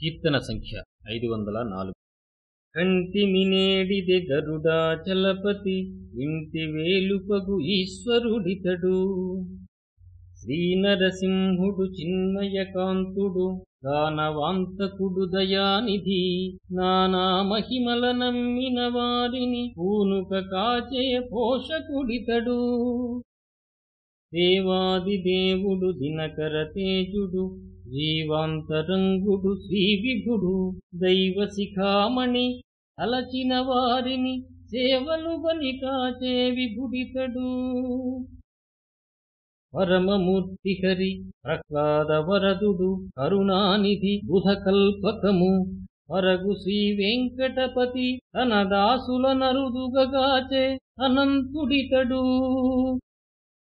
కీర్తన సంఖ్య ఐదు వందల నాలుగు. కంటిమినేడిది గరుడాచలపతి ఇంటి వేలుపగు ఈశ్వరుడితడు. శ్రీనరసింహుడు చిన్మయకాంతుడు దానవాంతకుడు దయానిధి. నానా మహిమల నమ్మిన వారిని పూనుక కాచే పోషకుడితడు. దేవాది దేవుడు దినకర తేజుడు జీవాంతరంగుడు శ్రీ విభుడు దైవ శిఖామణి అలచిన వారిని సేవలు బలికాచే విభుడితడు. పరమమూర్తి హరి ప్రహ్లాద వరదుడు కరుణానిధి బుధకల్పకము వరగు శ్రీ వెంకటపతి తన దాసుల నరుదుగగాచే అనంతుడితడు.